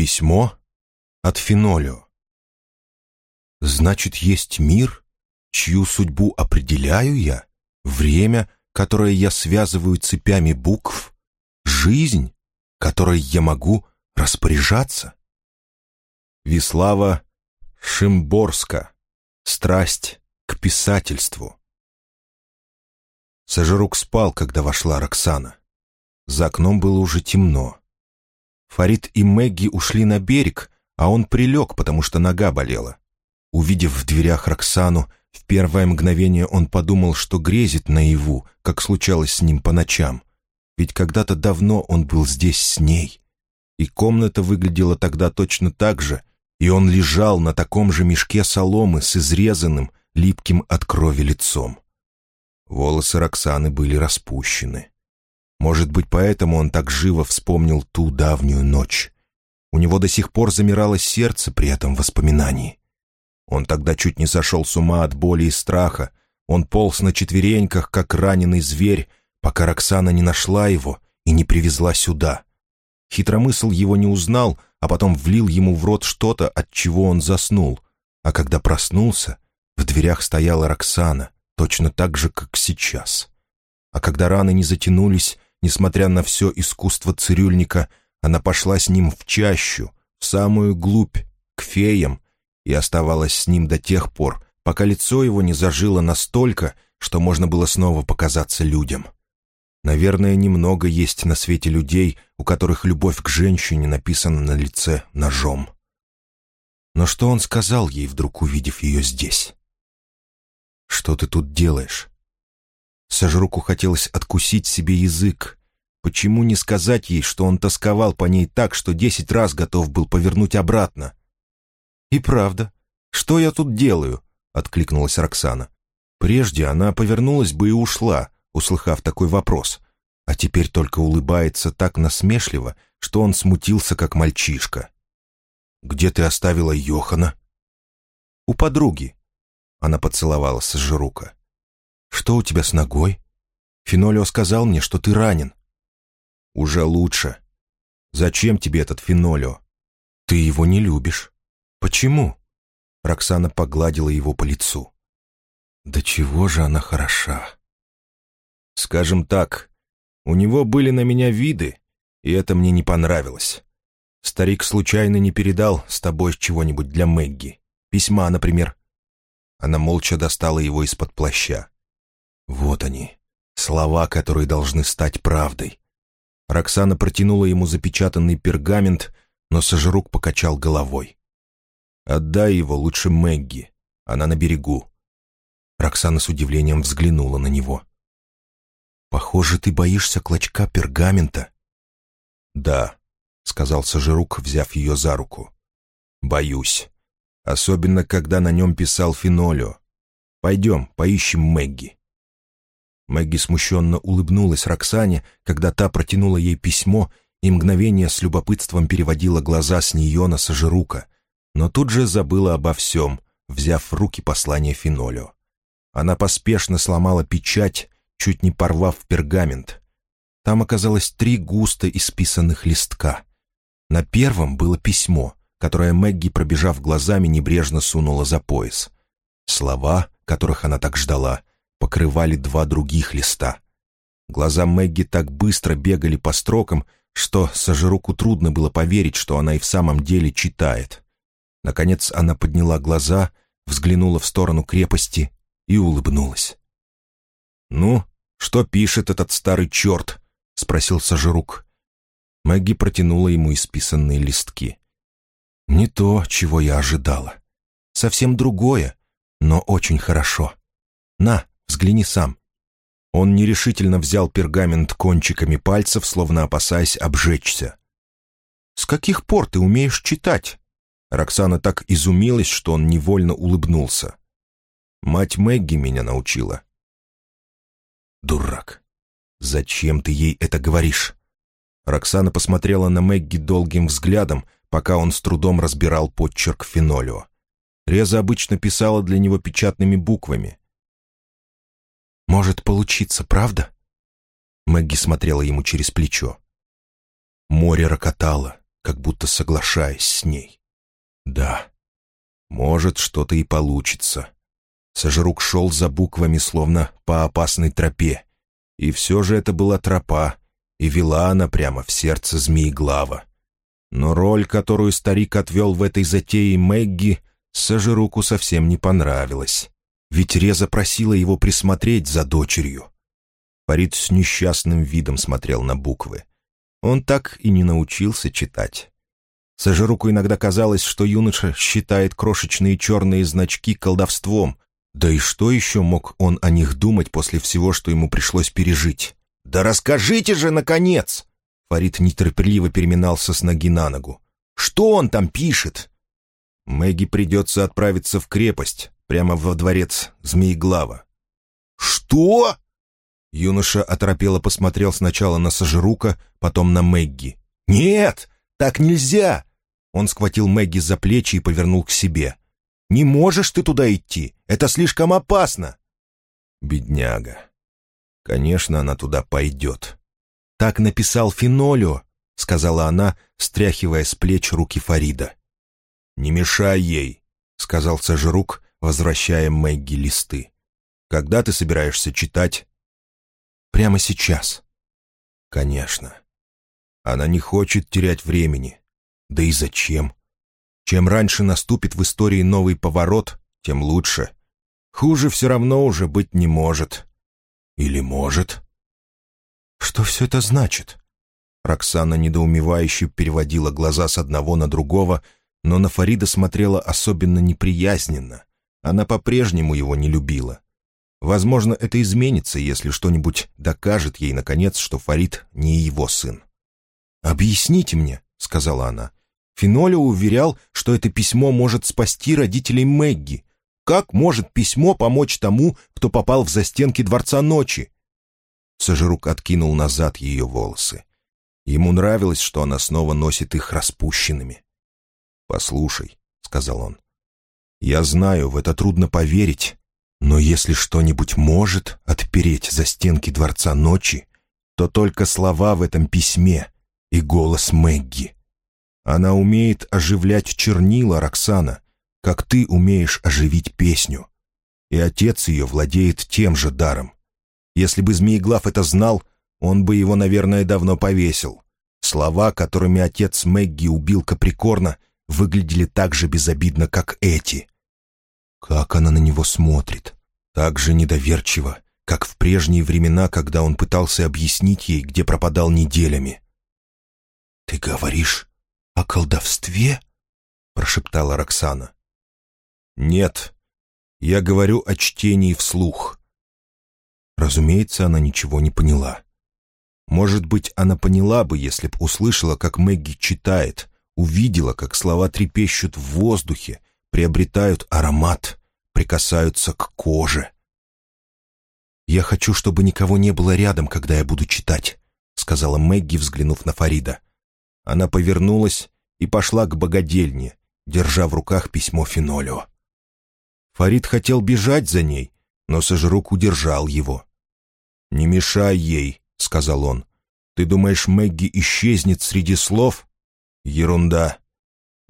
Письмо от Фенолио. Значит, есть мир, чью судьбу определяю я, время, которое я связываю цепями букв, жизнь, которой я могу распоряжаться. Вислава Шимборска. Страсть к писательству. Сожрук спал, когда вошла Роксана. За окном было уже темно. Фарид и Мэгги ушли на берег, а он прилег, потому что нога болела. Увидев в дверях Роксану, в первое мгновение он подумал, что грезит наяву, как случалось с ним по ночам. Ведь когда-то давно он был здесь с ней. И комната выглядела тогда точно так же, и он лежал на таком же мешке соломы с изрезанным, липким от крови лицом. Волосы Роксаны были распущены. Может быть, поэтому он так живо вспомнил ту давнюю ночь. У него до сих пор замирало сердце при этом воспоминании. Он тогда чуть не сошел с ума от боли и страха. Он полз на четвереньках, как раненый зверь, пока Роксана не нашла его и не привезла сюда. Хитромысл его не узнал, а потом влил ему в рот что-то, от чего он заснул. А когда проснулся, в дверях стояла Роксана, точно так же, как сейчас. А когда раны не затянулись, Несмотря на все искусство цирюльника, она пошла с ним в чащу, в самую глубь, к феям, и оставалась с ним до тех пор, пока лицо его не зажило настолько, что можно было снова показаться людям. Наверное, немного есть на свете людей, у которых любовь к женщине написана на лице ножом. Но что он сказал ей, вдруг увидев ее здесь? «Что ты тут делаешь?» Сожруку хотелось откусить себе язык. Почему не сказать ей, что он тосковал по ней так, что десять раз готов был повернуть обратно? «И правда. Что я тут делаю?» — откликнулась Роксана. Прежде она повернулась бы и ушла, услыхав такой вопрос, а теперь только улыбается так насмешливо, что он смутился, как мальчишка. «Где ты оставила Йохана?» «У подруги», — она поцеловала Сожрука. «Что у тебя с ногой? Фенолио сказал мне, что ты ранен». «Уже лучше. Зачем тебе этот Фенолио? Ты его не любишь. Почему?» Роксана погладила его по лицу. «Да чего же она хороша!» «Скажем так, у него были на меня виды, и это мне не понравилось. Старик случайно не передал с тобой чего-нибудь для Мэгги. Письма, например». Она молча достала его из-под плаща. Вот они, слова, которые должны стать правдой. Роксана протянула ему запечатанный пергамент, но Сожрук покачал головой. «Отдай его лучше Мэгги. Она на берегу». Роксана с удивлением взглянула на него. «Похоже, ты боишься клочка пергамента». «Да», — сказал Сожрук, взяв ее за руку. «Боюсь. Особенно, когда на нем писал Фенолио. Пойдем, поищем Мэгги». Мэгги смущенно улыбнулась Роксане, когда та протянула ей письмо и мгновение с любопытством переводила глаза с нее на Сажирука, но тут же забыла обо всем, взяв в руки послание Фенолио. Она поспешно сломала печать, чуть не порвав пергамент. Там оказалось три густо исписанных листка. На первом было письмо, которое Мэгги, пробежав глазами, небрежно сунула за пояс. Слова, которых она так ждала, покрывали два других листа. Глаза Мэгги так быстро бегали по строкам, что Сажируку трудно было поверить, что она и в самом деле читает. Наконец она подняла глаза, взглянула в сторону крепости и улыбнулась. «Ну, что пишет этот старый черт?» — спросил Сажирук. Мэгги протянула ему исписанные листки. «Не то, чего я ожидала. Совсем другое, но очень хорошо. На, Взгляни сам». Он нерешительно взял пергамент кончиками пальцев, словно опасаясь обжечься. «С каких пор ты умеешь читать?» Роксана так изумилась, что он невольно улыбнулся. «Мать Мэгги меня научила». «Дурак! Зачем ты ей это говоришь?» Роксана посмотрела на Мэгги долгим взглядом, пока он с трудом разбирал подчерк фенолио. Реза обычно писала для него печатными буквами. Может получиться, правда?» Мэгги смотрела ему через плечо. Море рокотало, как будто соглашаясь с ней. «Да, может, что-то и получится». Сожрук шел за буквами, словно по опасной тропе. И все же это была тропа, и вела она прямо в сердце Змееглава. Но роль, которую старик отвел в этой затее Мэгги, Сожруку совсем не понравилась. Ведь Реза просила его присмотреть за дочерью. Фарид с несчастным видом смотрел на буквы. Он так и не научился читать. Сожруку иногда казалось, что юноша считает крошечные черные значки колдовством. Да и что еще мог он о них думать после всего, что ему пришлось пережить? «Да расскажите же, наконец!» Фарид нетерпеливо переминался с ноги на ногу. «Что он там пишет?» Мэгги придется отправиться в крепость, прямо во дворец Змееглава. «Что?» Юноша оторопело посмотрел сначала на Сожрука, потом на Мэгги. «Нет, так нельзя!» Он схватил Мэгги за плечи и повернул к себе. «Не можешь ты туда идти, это слишком опасно!» «Бедняга. Конечно, она туда пойдет». «Так написал Фенолио», — сказала она, стряхивая с плеч руки Фарида. «Не мешай ей», — сказал Сожрук, возвращая Мэгги листы. «Когда ты собираешься читать?» «Прямо сейчас». «Конечно. Она не хочет терять времени. Да и зачем? Чем раньше наступит в истории новый поворот, тем лучше. Хуже все равно уже быть не может. Или может?» «Что все это значит?» Роксана недоумевающе переводила глаза с одного на другого, но на Фарида смотрела особенно неприязненно. Она по-прежнему его не любила. Возможно, это изменится, если что-нибудь докажет ей, наконец, что Фарид не его сын. «Объясните мне», — сказала она. Фенолио уверял, что это письмо может спасти родителей Мэгги. Как может письмо помочь тому, кто попал в застенки Дворца Ночи? Сожрук откинул назад ее волосы. Ему нравилось, что она снова носит их распущенными. «Послушай», — сказал он, — «я знаю, в это трудно поверить, но если что-нибудь может отпереть за стенки Дворца Ночи, то только слова в этом письме и голос Мэгги. Она умеет оживлять чернила, Роксана, как ты умеешь оживить песню. И отец ее владеет тем же даром. Если бы Змееглав это знал, он бы его, наверное, давно повесил. Слова, которыми отец Мэгги убил Каприкорна, выглядели так же безобидно, как эти. Как она на него смотрит. Так же недоверчиво, как в прежние времена, когда он пытался объяснить ей, где пропадал неделями. «Ты говоришь о колдовстве?» — прошептала Роксана. «Нет, я говорю о чтении вслух. Разумеется, она ничего не поняла. Может быть, она поняла бы, если б услышала, как Мэгги читает, увидела, как слова трепещут в воздухе, приобретают аромат, прикасаются к коже. «Я хочу, чтобы никого не было рядом, когда я буду читать», — сказала Мэгги, взглянув на Фарида. Она повернулась и пошла к богадельне, держа в руках письмо Фенолио. Фарид хотел бежать за ней, но Сожрук удержал его. «Не мешай ей», — сказал он. «Ты думаешь, Мэгги исчезнет среди слов?» «Ерунда.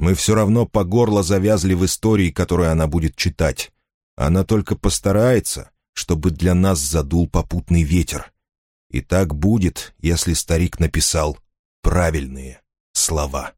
Мы все равно по горло завязли в истории, которую она будет читать. Она только постарается, чтобы для нас задул попутный ветер. И так будет, если старик написал правильные слова».